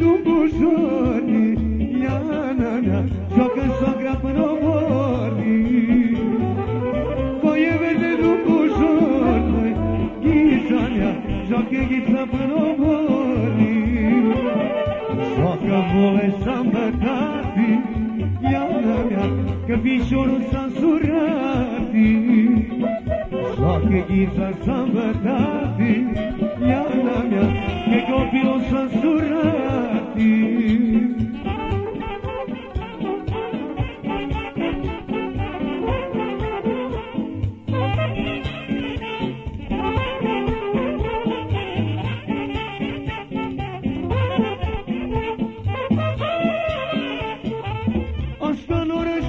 dumbușori Iana mea Joacă sogra până omori Foaie verde dumbușori Ghița mea Joacă ghița până omori Joacă voie sambătati Iana mea Că fișorul s-a însurat Joacă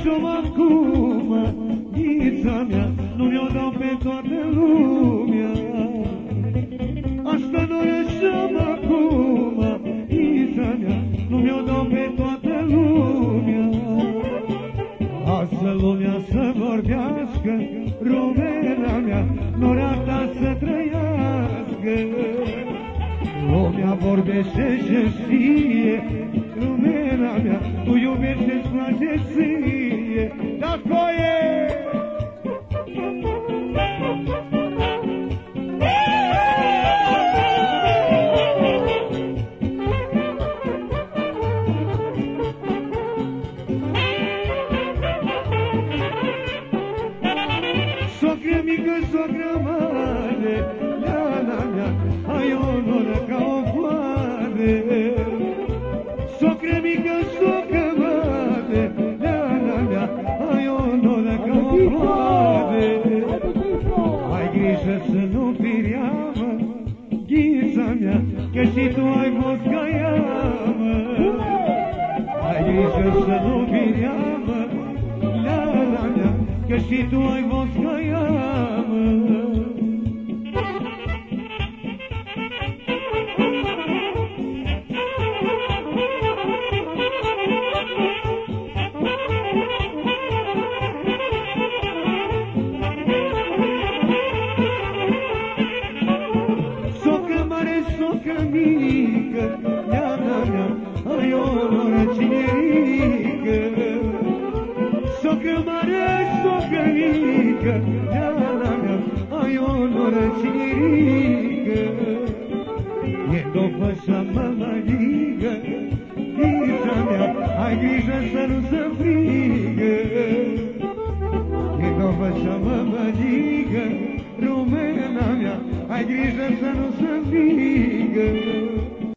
în orașul acum Ghița mea Nu mi-o dau pe toată lumea. Asta în orașul acum Ghița mea Nu mi-o dau pe toată lumea. Lasă lumea să vorbească Rumena mea Norata să trăiască. Lumea vorbește și știe Lumena mea Tu iubești și-ți place ție Da, coie! Socră mică, socră mare, ai onor ca o floare. Socră ghița mea, că și tu ai fost ca ea, mă. Ai grijă să nu firiamă, Iana mea, că și tu ai fost ca ea, mă. Ai grijă să nu se măligă, Rumena mea,